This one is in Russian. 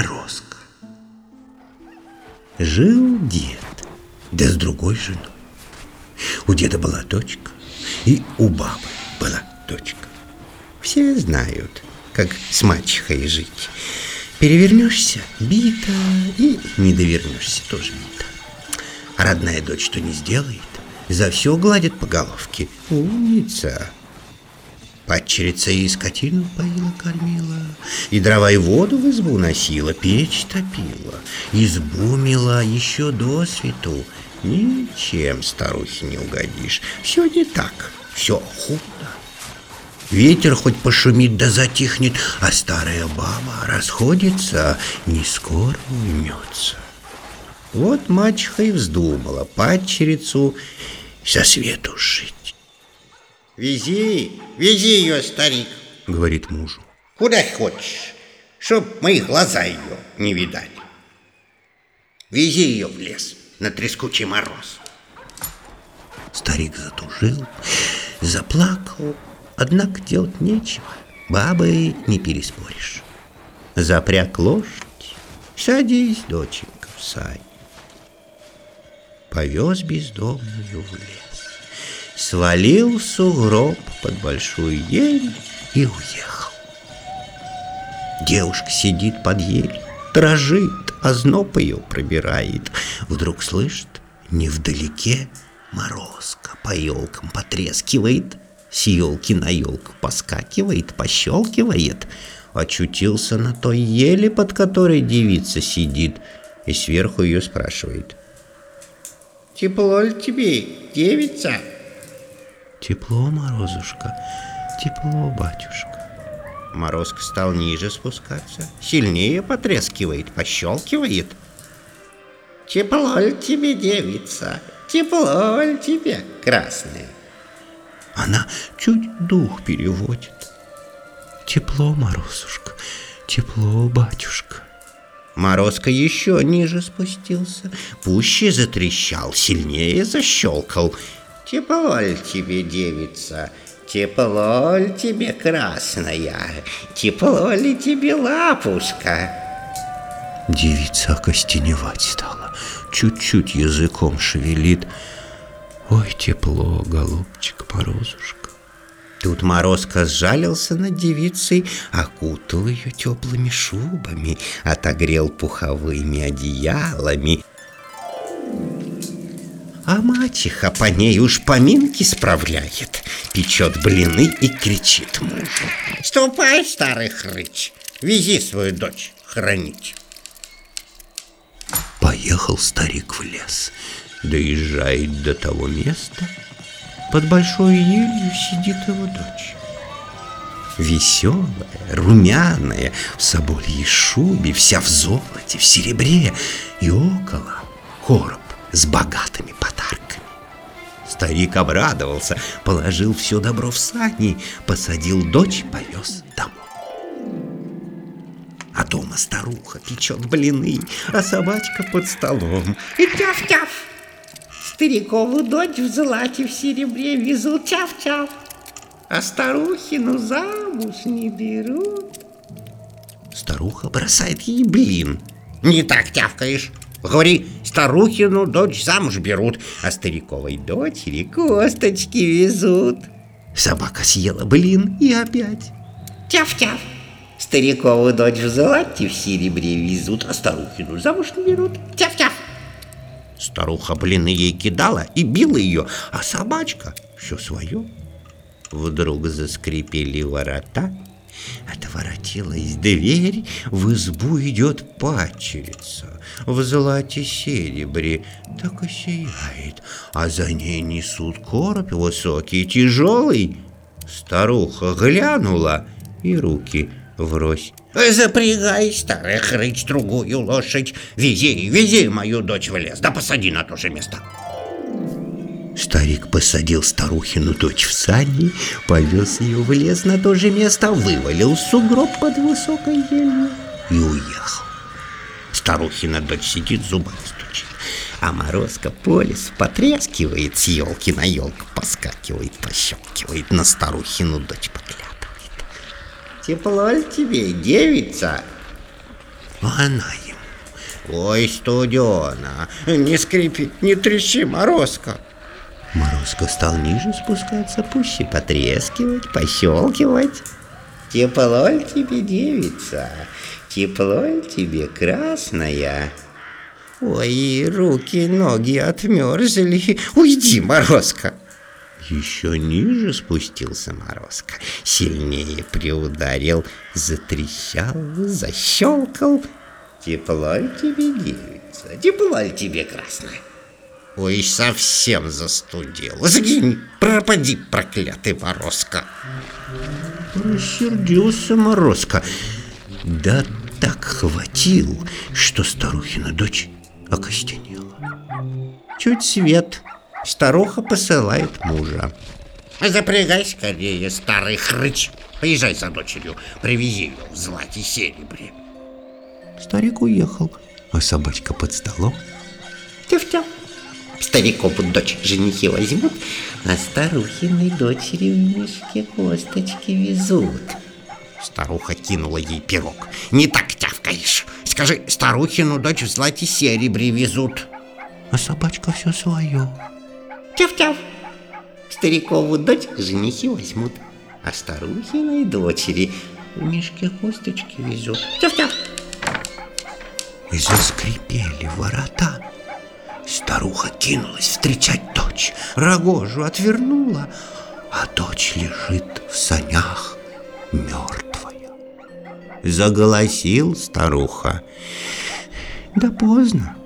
Морозко. Жил дед, да с другой женой. У деда была дочка, и у бабы была дочка. Все знают, как с мачехой жить. Перевернешься – бита, и не довернешься – тоже бита. А родная дочь что не сделает, за все гладит по головке. Умница. Падчерица и скотину поила, кормила, И дрова и воду в избу носила, Печь топила, избу мила еще до свету. Ничем старухе не угодишь, Все не так, все худо. Ветер хоть пошумит да затихнет, А старая баба расходится, Не скоро уймется. Вот мачеха и вздумала падчерицу со свету жить. Вези, вези ее, старик, говорит мужу. Куда хочешь, чтоб мои глаза ее не видали. Вези ее в лес на трескучий мороз. Старик затужил, заплакал, однако делать нечего. Бабы не переспоришь. Запряг лошадь, садись, доченька, в сань. Повез бездомную в лес свалил сугроб под большую ель и уехал. Девушка сидит под ель, дрожит, а зноб ее пробирает. Вдруг слышит, невдалеке морозка по елкам потрескивает, с елки на елку поскакивает, пощелкивает. Очутился на той еле, под которой девица сидит, и сверху ее спрашивает. «Тепло ли тебе, девица?» Тепло, Морозушка, тепло, батюшка. Морозка стал ниже спускаться, сильнее потрескивает, пощелкивает. Тепло ли тебе, девица? Тепло ли тебе, красная? Она чуть дух переводит. Тепло, Морозушка, тепло, батюшка. Морозка еще ниже спустился, пуще затрещал, сильнее защелкал — Тепло ли тебе, девица, тепло ли тебе, красная, тепло ли тебе, лапушка? Девица окостеневать стала, чуть-чуть языком шевелит. Ой, тепло, голубчик, порозушка. Тут Морозко сжалился над девицей, окутал ее теплыми шубами, отогрел пуховыми одеялами, а мачеха по ней уж поминки справляет, печет блины и кричит мужу. Ступай, старый хрыч, вези свою дочь хранить. Поехал старик в лес, доезжает до того места, под большой елью сидит его дочь. Веселая, румяная, в собольей шубе, вся в золоте, в серебре, и около короб с богатыми подарками. Старик обрадовался, положил все добро в сани, посадил дочь, повез домой. А дома старуха печет блины, а собачка под столом. И тяв-тяв! Старикову дочь в золоте в серебре везут тяв-тяв, а старухину замуж не берут. Старуха бросает ей блин. Не так тявкаешь. Говори, старухину дочь замуж берут, а стариковой дочери косточки везут. Собака съела блин и опять. Тяв-тяв. Старикову дочь в золоте в серебре везут, а старухину замуж не берут. Тяв-тяв. Старуха блины ей кидала и била ее, а собачка все свое. Вдруг заскрипели ворота, Отворотилась дверь, в избу идет падчерица, В золоте серебре так и сияет, А за ней несут короб высокий, тяжелый. Старуха глянула и руки врозь. Запрягай, старая хрыч, другую лошадь, Вези, вези мою дочь в лес, да посади на то же место. Старик посадил старухину дочь в сани, повез ее в лес на то же место, вывалил сугроб под высокой елью и уехал. Старухина дочь сидит, зубами стучит, а морозка по лесу потрескивает, с елки на елку поскакивает, пощелкивает, на старухину дочь поглядывает. Тепло ли тебе, девица? А она ему. Ой, студена, не скрипи, не трещи, Морозко. Морозко стал ниже спускаться, пуще потрескивать, пощелкивать. Тепло ли тебе, девица? Тепло ли тебе, красная? Ой, руки, ноги отмерзли. Уйди, Морозко. Еще ниже спустился Морозко, сильнее приударил, затрещал, защелкал. Тепло ли тебе, девица? Тепло ли тебе, красная? Ой, совсем застудил. Сгинь, пропади, проклятый Морозко. Рассердился Морозко. Да так хватил, что старухина дочь окостенела. Чуть свет, старуха посылает мужа. Запрягай скорее, старый хрыч. Поезжай за дочерью, привези ее в злате серебре. Старик уехал, а собачка под столом. Тев-тев. Стариков дочь женихи возьмут, а старухиной дочери в мешке косточки везут. Старуха кинула ей пирог. Не так тявкаешь. Скажи, старухину дочь в злате серебре везут. А собачка все свое. Тяв-тяв. Старикову дочь женихи возьмут, а старухиной дочери в мешке косточки везут. Тяв-тяв. И заскрипели ворота. Старуха кинулась встречать дочь, рогожу отвернула, а дочь лежит в санях мертвая. Заголосил старуха. Да поздно,